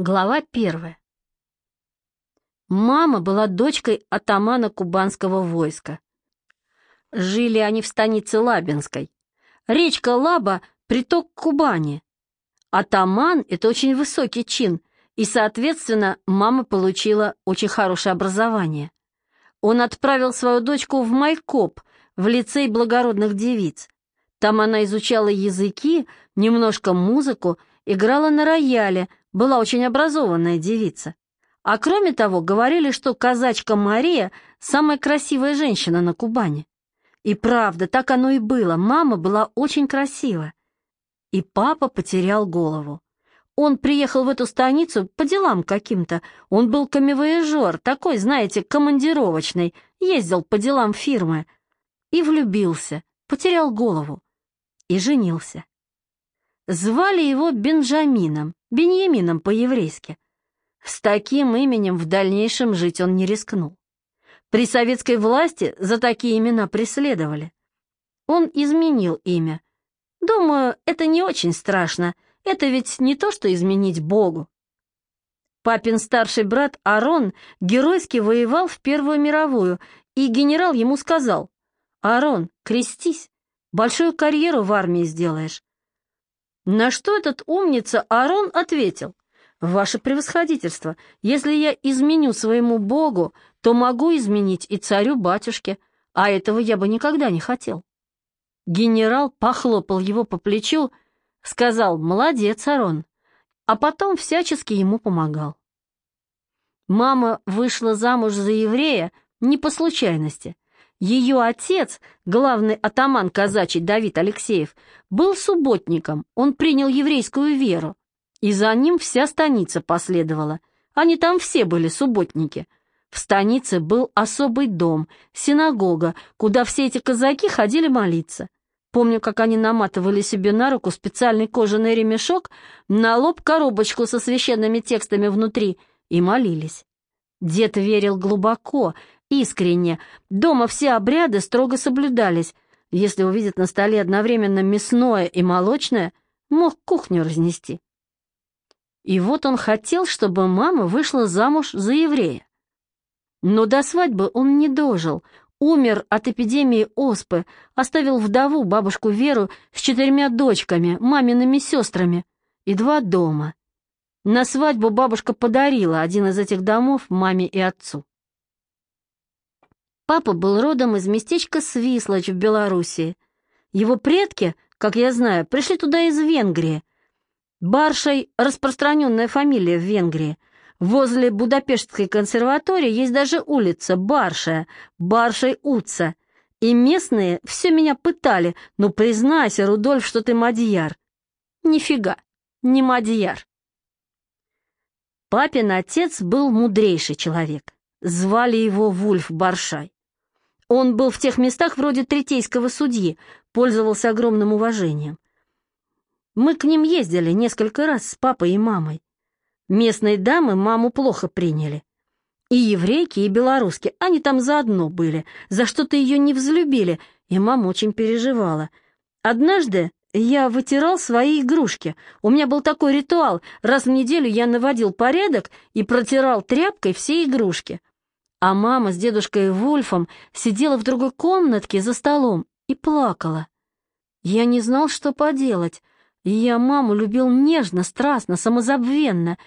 Глава первая. Мама была дочкой атамана кубанского войска. Жили они в станице Лабинской. Речка Лаба — приток Кубани. Атаман — это очень высокий чин, и, соответственно, мама получила очень хорошее образование. Он отправил свою дочку в Майкоп, в лицей благородных девиц. Там она изучала языки, немножко музыку, играла на рояле — была очень образованная девица. А кроме того, говорили, что казачка Мария – самая красивая женщина на Кубани. И правда, так оно и было, мама была очень красива. И папа потерял голову. Он приехал в эту станицу по делам каким-то. Он был камевояжер, такой, знаете, командировочный, ездил по делам фирмы. И влюбился, потерял голову. И женился. Звали его Бенджамином, Беньямином по-еврейски. С таким именем в дальнейшем жить он не рискнул. При советской власти за такие имена преследовали. Он изменил имя. Думаю, это не очень страшно. Это ведь не то, что изменить Богу. Папин старший брат Арон геройски воевал в Первую мировую, и генерал ему сказал, «Арон, крестись, большую карьеру в армии сделаешь. На что этот умница Аарон ответил, «Ваше превосходительство, если я изменю своему Богу, то могу изменить и царю-батюшке, а этого я бы никогда не хотел». Генерал похлопал его по плечу, сказал «Молодец, Арон», а потом всячески ему помогал. Мама вышла замуж за еврея не по случайности — ее отец, главный атаман казачий Давид Алексеев, был субботником, он принял еврейскую веру, и за ним вся станица последовала. Они там все были субботники. В станице был особый дом, синагога, куда все эти казаки ходили молиться. Помню, как они наматывали себе на руку специальный кожаный ремешок, на лоб коробочку со священными текстами внутри и молились. Дед верил глубоко, искренне. Дома все обряды строго соблюдались. Если увидит на столе одновременно мясное и молочное, мог кухню разнести. И вот он хотел, чтобы мама вышла замуж за еврея. Но до свадьбы он не дожил, умер от эпидемии оспы, оставил вдову, бабушку Веру, с четырьмя дочками, мамиными сестрами и два дома. На свадьбу бабушка подарила один из этих домов маме и отцу. Папа был родом из местечка Свислочь в Белоруссии. Его предки, как я знаю, пришли туда из Венгрии. Баршай — распространенная фамилия в Венгрии. Возле Будапештской консерватории есть даже улица Баршая, Баршай-Уца. И местные все меня пытали, ну признайся, Рудольф, что ты мадьяр. Нифига, не мадьяр. Папин отец был мудрейший человек. Звали его Вульф Баршай. Он был в тех местах вроде третейского судьи, пользовался огромным уважением. Мы к ним ездили несколько раз с папой и мамой. Местные дамы маму плохо приняли. И еврейки, и белоруски, они там заодно были, за что-то ее не взлюбили, и мама очень переживала. Однажды я вытирал свои игрушки. У меня был такой ритуал. Раз в неделю я наводил порядок и протирал тряпкой все игрушки. А мама с дедушкой Вульфом сидела в другой комнатке за столом и плакала. Я не знал, что поделать. Я маму любил нежно, страстно, самозабвенно,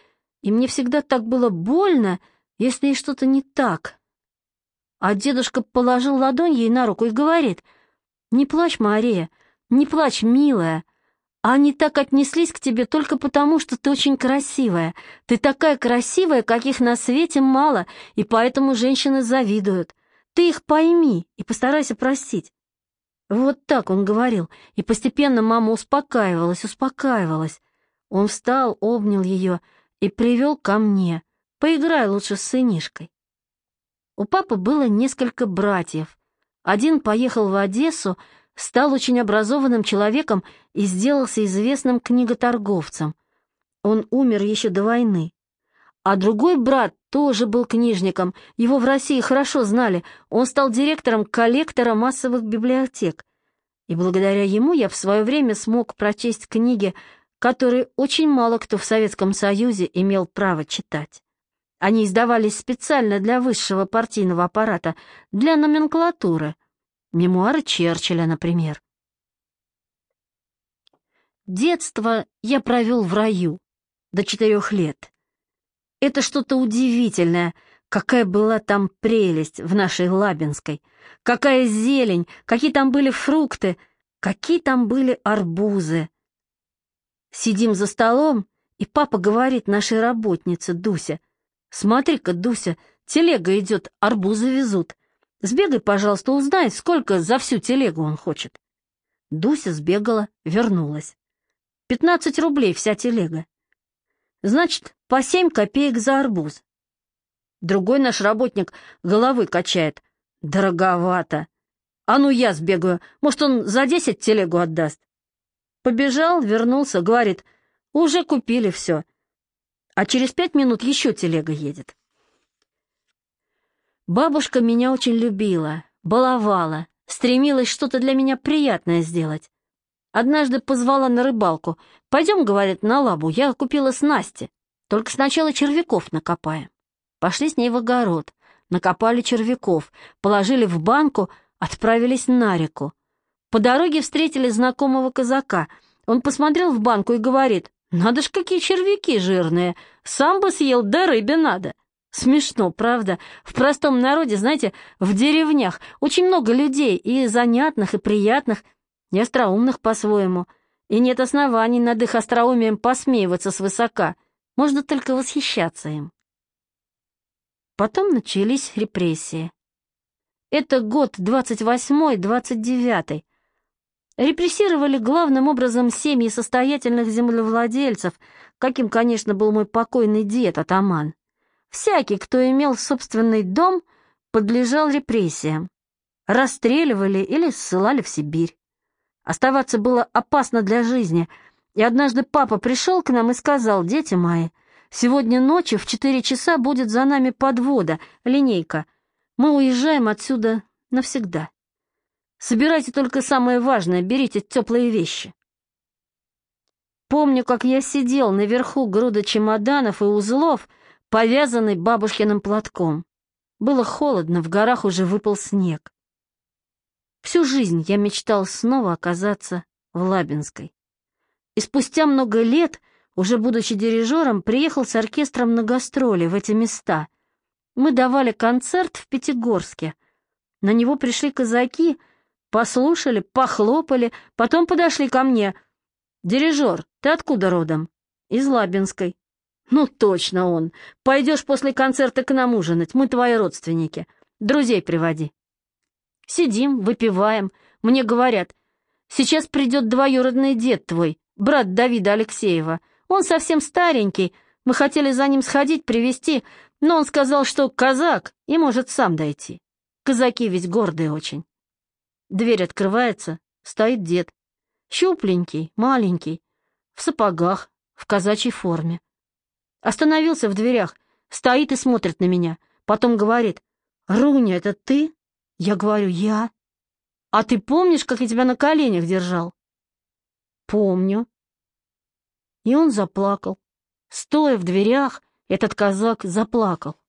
и мне всегда так было больно, если ей что-то не так. А дедушка положил ладонь ей на руку и говорит, «Не плачь, Мария, не плачь, милая, они так отнеслись к тебе только потому, что ты очень красивая. Ты такая красивая, каких на свете мало, и поэтому женщины завидуют. Ты их пойми и постарайся простить». Вот так он говорил, и постепенно мама успокаивалась, успокаивалась. Он встал, обнял ее и привел ко мне. «Поиграй лучше с сынишкой». У папы было несколько братьев. Один поехал в Одессу, стал очень образованным человеком и сделался известным книготорговцем. Он умер еще до войны. А другой брат тоже был книжником, его в России хорошо знали, он стал директором коллектора массовых библиотек. И благодаря ему я в свое время смог прочесть книги которые очень мало кто в Советском Союзе имел право читать. Они издавались специально для высшего партийного аппарата, для номенклатуры. Мемуары Черчилля, например. Детство я провел в раю до четырех лет. Это что-то удивительное, какая была там прелесть в нашей Лабинской, какая зелень, какие там были фрукты, какие там были арбузы. Сидим за столом, и папа говорит нашей работнице Дуся, «Смотри-ка, Дуся, телега идет, арбузы везут. Сбегай, пожалуйста, узнай, сколько за всю телегу он хочет». Дуся сбегала, вернулась. «Пятнадцать рублей вся телега. Значит, по семь копеек за арбуз». Другой наш работник головы качает. «Дороговато. А ну я сбегаю, может, он за десять телегу отдаст». Побежал, вернулся, говорит, уже купили все. А через пять минут еще телега едет. Бабушка меня очень любила, баловала, стремилась что-то для меня приятное сделать. Однажды позвала на рыбалку. «Пойдем, — говорит, — на лабу, я купила снасти. Только сначала червяков накопаем». Пошли с ней в огород, накопали червяков, положили в банку, отправились на реку. По дороге встретили знакомого казака. Он посмотрел в банку и говорит, «Надо ж, какие червяки жирные! Сам бы съел, да рыбе надо!» Смешно, правда? В простом народе, знаете, в деревнях очень много людей, и занятных, и приятных, и остроумных по-своему. И нет оснований над их остроумием посмеиваться свысока. Можно только восхищаться им. Потом начались репрессии. Это год 28-29. Репрессировали главным образом семьи состоятельных землевладельцев, каким, конечно, был мой покойный дед, атаман. Всякий, кто имел собственный дом, подлежал репрессиям. Расстреливали или ссылали в Сибирь. Оставаться было опасно для жизни, и однажды папа пришел к нам и сказал, «Дети мои, сегодня ночью в четыре часа будет за нами подвода, линейка. Мы уезжаем отсюда навсегда». Собирайте только самое важное, берите теплые вещи. Помню, как я сидел наверху груда чемоданов и узлов, повязанный бабушкиным платком. Было холодно, в горах уже выпал снег. Всю жизнь я мечтал снова оказаться в Лабинской. И спустя много лет, уже будучи дирижером, приехал с оркестром на гастроли в эти места. Мы давали концерт в Пятигорске. На него пришли казаки — Послушали, похлопали, потом подошли ко мне. «Дирижер, ты откуда родом?» «Из Лабинской». «Ну, точно он. Пойдешь после концерта к нам ужинать, мы твои родственники. Друзей приводи». Сидим, выпиваем. Мне говорят, сейчас придет двоюродный дед твой, брат Давида Алексеева. Он совсем старенький, мы хотели за ним сходить, привезти, но он сказал, что казак и может сам дойти. Казаки ведь гордые очень. Дверь открывается, стоит дед. Щупленький, маленький, в сапогах, в казачьей форме. Остановился в дверях, стоит и смотрит на меня. Потом говорит, «Руня, это ты?» Я говорю, «Я». «А ты помнишь, как я тебя на коленях держал?» «Помню». И он заплакал. Стоя в дверях, этот казак заплакал.